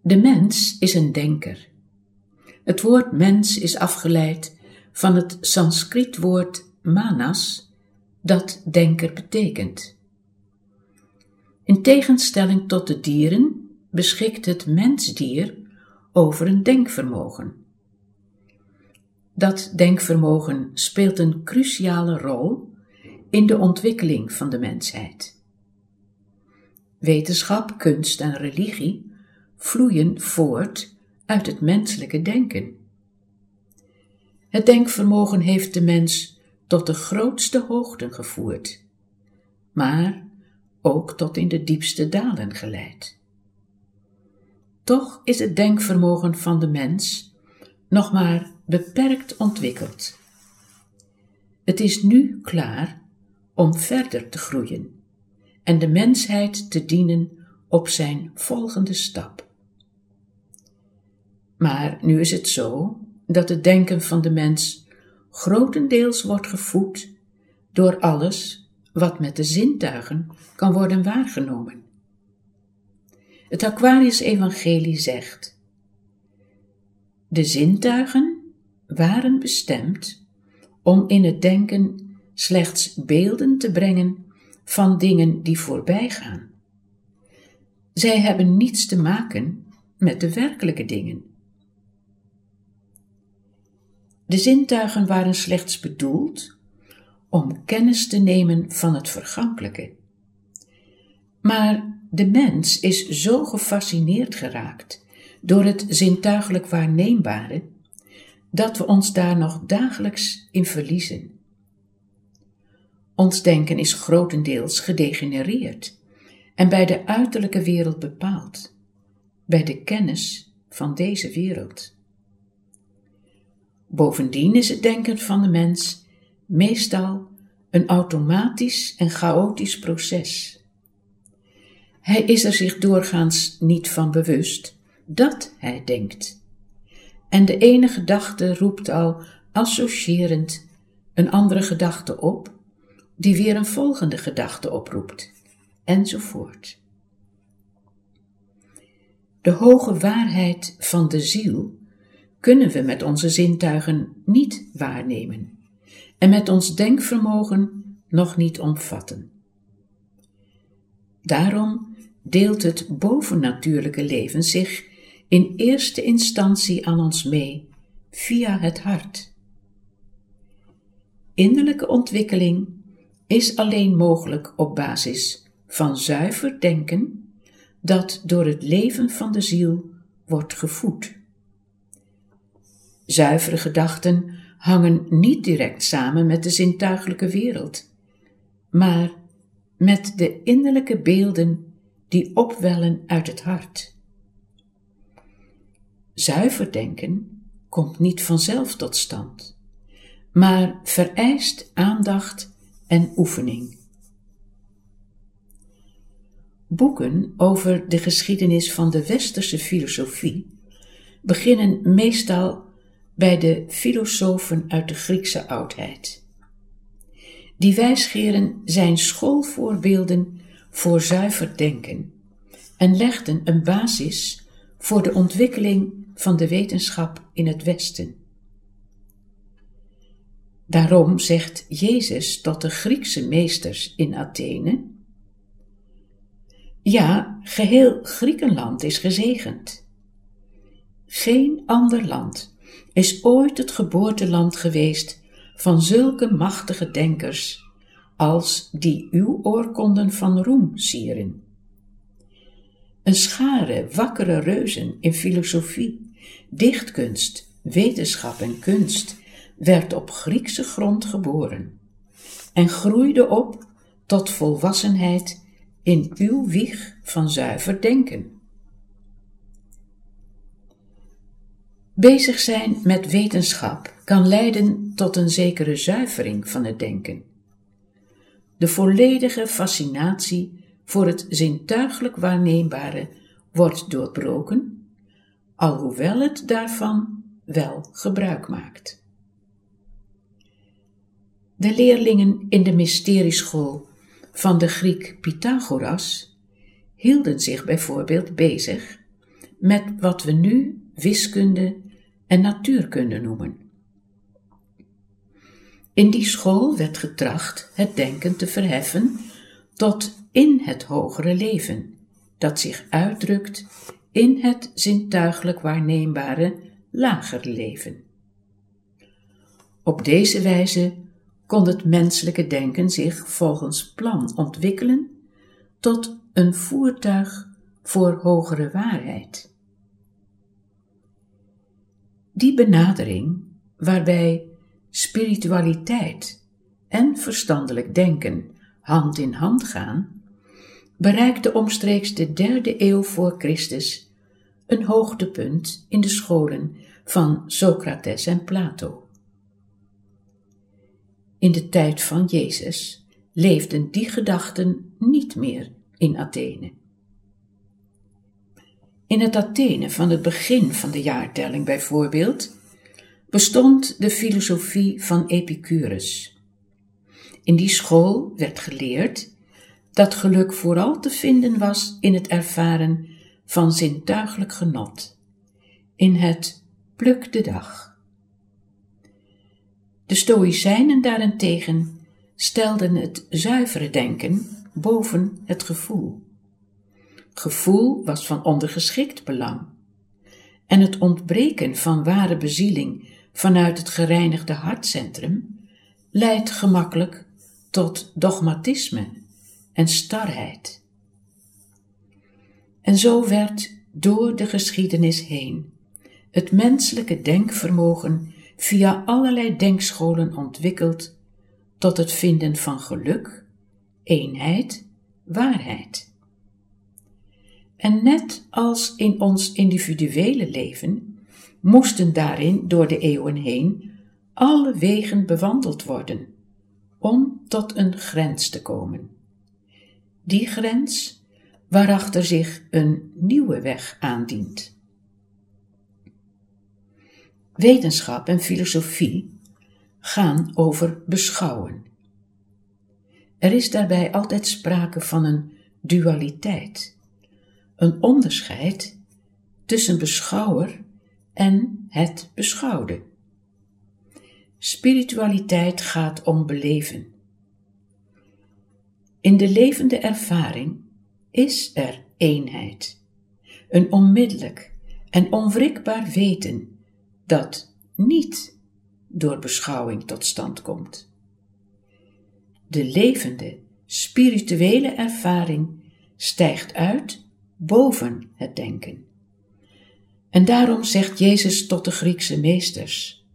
De mens is een denker. Het woord mens is afgeleid van het Sanskrietwoord manas, dat denker betekent. In tegenstelling tot de dieren beschikt het mensdier over een denkvermogen. Dat denkvermogen speelt een cruciale rol in de ontwikkeling van de mensheid. Wetenschap, kunst en religie vloeien voort uit het menselijke denken. Het denkvermogen heeft de mens tot de grootste hoogten gevoerd, maar ook tot in de diepste dalen geleid. Toch is het denkvermogen van de mens nog maar beperkt ontwikkeld. Het is nu klaar om verder te groeien en de mensheid te dienen op zijn volgende stap. Maar nu is het zo dat het denken van de mens grotendeels wordt gevoed door alles wat met de zintuigen kan worden waargenomen. Het Aquarius-evangelie zegt: De zintuigen waren bestemd om in het denken slechts beelden te brengen van dingen die voorbij gaan. Zij hebben niets te maken met de werkelijke dingen. De zintuigen waren slechts bedoeld om kennis te nemen van het vergankelijke. Maar de mens is zo gefascineerd geraakt door het zintuigelijk waarneembare dat we ons daar nog dagelijks in verliezen. Ons denken is grotendeels gedegenereerd en bij de uiterlijke wereld bepaald, bij de kennis van deze wereld. Bovendien is het denken van de mens meestal een automatisch en chaotisch proces. Hij is er zich doorgaans niet van bewust dat hij denkt. En de ene gedachte roept al associërend een andere gedachte op, die weer een volgende gedachte oproept, enzovoort. De hoge waarheid van de ziel kunnen we met onze zintuigen niet waarnemen en met ons denkvermogen nog niet omvatten. Daarom deelt het bovennatuurlijke leven zich in eerste instantie aan ons mee via het hart. Innerlijke ontwikkeling is alleen mogelijk op basis van zuiver denken dat door het leven van de ziel wordt gevoed. Zuivere gedachten hangen niet direct samen met de zintuigelijke wereld, maar met de innerlijke beelden die opwellen uit het hart. Zuiver denken komt niet vanzelf tot stand, maar vereist aandacht en oefening. Boeken over de geschiedenis van de westerse filosofie beginnen meestal bij de filosofen uit de Griekse oudheid. Die wijsgeren zijn schoolvoorbeelden voor zuiver denken en legden een basis voor de ontwikkeling van de wetenschap in het Westen. Daarom zegt Jezus tot de Griekse meesters in Athene: Ja, geheel Griekenland is gezegend. Geen ander land is ooit het geboorteland geweest van zulke machtige denkers als die uw oorkonden van roem sieren. Een schare wakkere reuzen in filosofie, dichtkunst, wetenschap en kunst werd op Griekse grond geboren en groeide op tot volwassenheid in uw wieg van zuiver denken. Bezig zijn met wetenschap kan leiden tot een zekere zuivering van het denken. De volledige fascinatie voor het zintuigelijk waarneembare wordt doorbroken, alhoewel het daarvan wel gebruik maakt. De leerlingen in de mysterieschool van de Griek Pythagoras hielden zich bijvoorbeeld bezig met wat we nu wiskunde en natuurkunde noemen. In die school werd getracht het denken te verheffen tot in het hogere leven, dat zich uitdrukt in het zintuigelijk waarneembare lagere leven. Op deze wijze kon het menselijke denken zich volgens plan ontwikkelen tot een voertuig voor hogere waarheid. Die benadering, waarbij spiritualiteit en verstandelijk denken hand in hand gaan, bereikte omstreeks de derde eeuw voor Christus een hoogtepunt in de scholen van Socrates en Plato. In de tijd van Jezus leefden die gedachten niet meer in Athene. In het Athene van het begin van de jaartelling bijvoorbeeld bestond de filosofie van Epicurus. In die school werd geleerd dat geluk vooral te vinden was in het ervaren van zintuigelijk genot, in het pluk de dag. De Stoïcijnen daarentegen stelden het zuivere denken boven het gevoel. Gevoel was van ondergeschikt belang. En het ontbreken van ware bezieling vanuit het gereinigde hartcentrum leidt gemakkelijk tot dogmatisme en starheid. En zo werd door de geschiedenis heen het menselijke denkvermogen via allerlei denkscholen ontwikkeld tot het vinden van geluk, eenheid, waarheid. En net als in ons individuele leven, moesten daarin door de eeuwen heen alle wegen bewandeld worden om tot een grens te komen. Die grens waarachter zich een nieuwe weg aandient. Wetenschap en filosofie gaan over beschouwen. Er is daarbij altijd sprake van een dualiteit, een onderscheid tussen beschouwer en het beschouwde. Spiritualiteit gaat om beleven. In de levende ervaring is er eenheid, een onmiddellijk en onwrikbaar weten dat niet door beschouwing tot stand komt. De levende, spirituele ervaring stijgt uit boven het denken. En daarom zegt Jezus tot de Griekse meesters: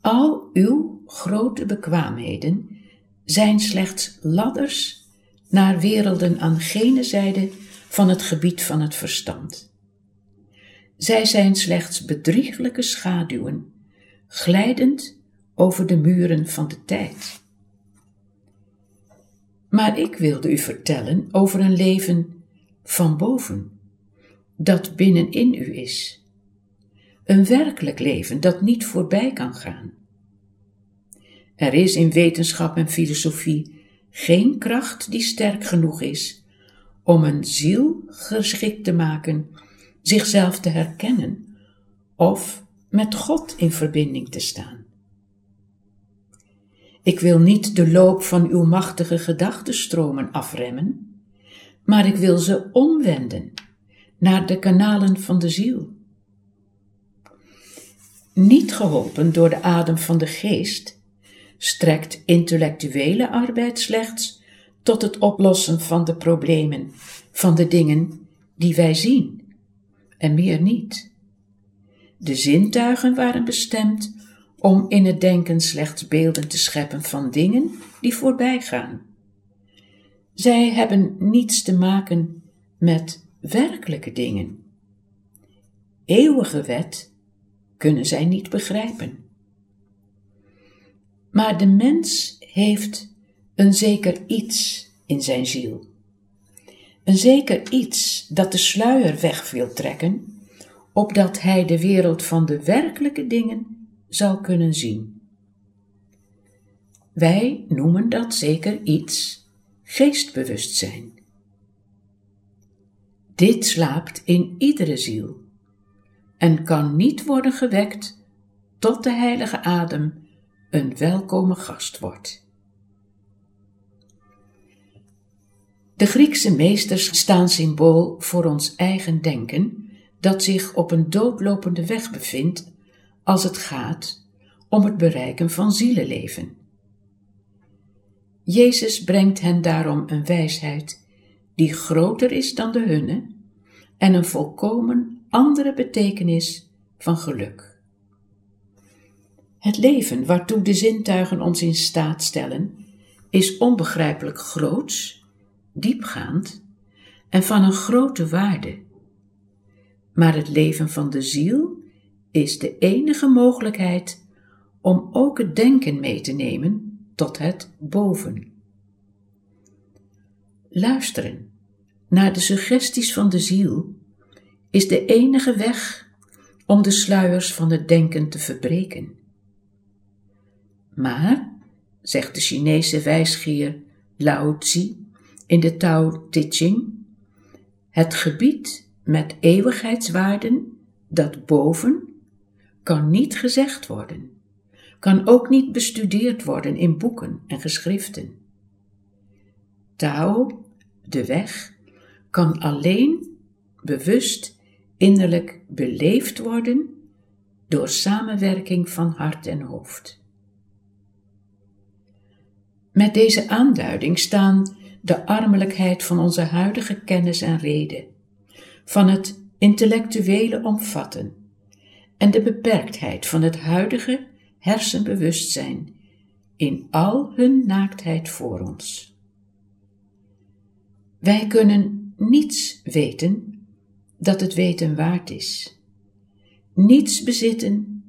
Al uw grote bekwaamheden zijn slechts ladders naar werelden aan gene zijde van het gebied van het verstand. Zij zijn slechts bedrieglijke schaduwen, glijdend over de muren van de tijd. Maar ik wilde u vertellen over een leven van boven, dat binnenin u is. Een werkelijk leven dat niet voorbij kan gaan. Er is in wetenschap en filosofie geen kracht die sterk genoeg is om een ziel geschikt te maken zichzelf te herkennen of met God in verbinding te staan. Ik wil niet de loop van uw machtige gedachtenstromen afremmen, maar ik wil ze omwenden naar de kanalen van de ziel. Niet geholpen door de adem van de geest, strekt intellectuele arbeid slechts tot het oplossen van de problemen, van de dingen die wij zien, en meer niet. De zintuigen waren bestemd om in het denken slechts beelden te scheppen van dingen die voorbij gaan. Zij hebben niets te maken met werkelijke dingen. Eeuwige wet kunnen zij niet begrijpen. Maar de mens heeft een zeker iets in zijn ziel. Een zeker iets dat de sluier weg wil trekken, opdat hij de wereld van de werkelijke dingen zal kunnen zien. Wij noemen dat zeker iets geestbewustzijn. Dit slaapt in iedere ziel en kan niet worden gewekt tot de heilige adem een welkome gast wordt. De Griekse meesters staan symbool voor ons eigen denken dat zich op een doodlopende weg bevindt als het gaat om het bereiken van zielenleven. Jezus brengt hen daarom een wijsheid die groter is dan de hunne en een volkomen andere betekenis van geluk. Het leven waartoe de zintuigen ons in staat stellen, is onbegrijpelijk groots, diepgaand en van een grote waarde. Maar het leven van de ziel is de enige mogelijkheid om ook het denken mee te nemen tot het boven. Luisteren naar de suggesties van de ziel is de enige weg om de sluiers van het denken te verbreken. Maar, zegt de Chinese wijsgeer Lao Tzu in de Tao Te Ching, het gebied met eeuwigheidswaarden, dat boven, kan niet gezegd worden, kan ook niet bestudeerd worden in boeken en geschriften. Tao, de weg, kan alleen bewust innerlijk beleefd worden door samenwerking van hart en hoofd. Met deze aanduiding staan de armelijkheid van onze huidige kennis en reden, van het intellectuele omvatten en de beperktheid van het huidige hersenbewustzijn in al hun naaktheid voor ons. Wij kunnen niets weten dat het weten waard is. Niets bezitten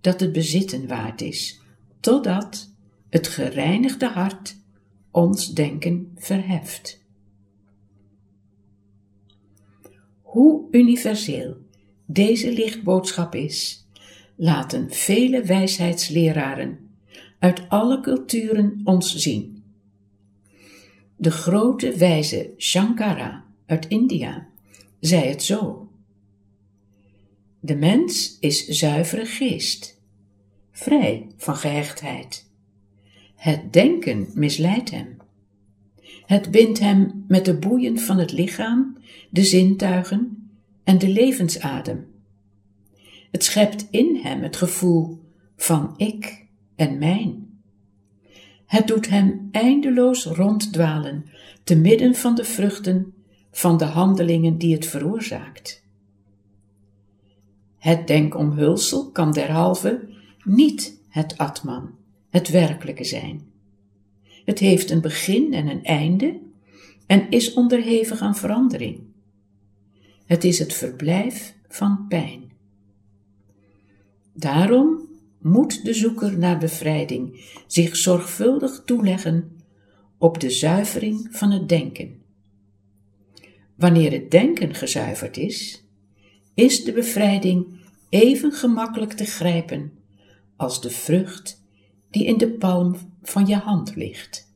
dat het bezitten waard is, totdat het gereinigde hart ons denken verheft. Hoe universeel deze lichtboodschap is, laten vele wijsheidsleraren uit alle culturen ons zien. De grote wijze Shankara uit India zei het zo. De mens is zuivere geest, vrij van gehechtheid. Het denken misleidt hem. Het bindt hem met de boeien van het lichaam, de zintuigen en de levensadem. Het schept in hem het gevoel van ik en mijn. Het doet hem eindeloos ronddwalen te midden van de vruchten van de handelingen die het veroorzaakt. Het denkomhulsel kan derhalve niet het atman, het werkelijke zijn. Het heeft een begin en een einde en is onderhevig aan verandering. Het is het verblijf van pijn. Daarom moet de zoeker naar bevrijding zich zorgvuldig toeleggen op de zuivering van het denken. Wanneer het denken gezuiverd is, is de bevrijding even gemakkelijk te grijpen als de vrucht die in de palm van je hand ligt.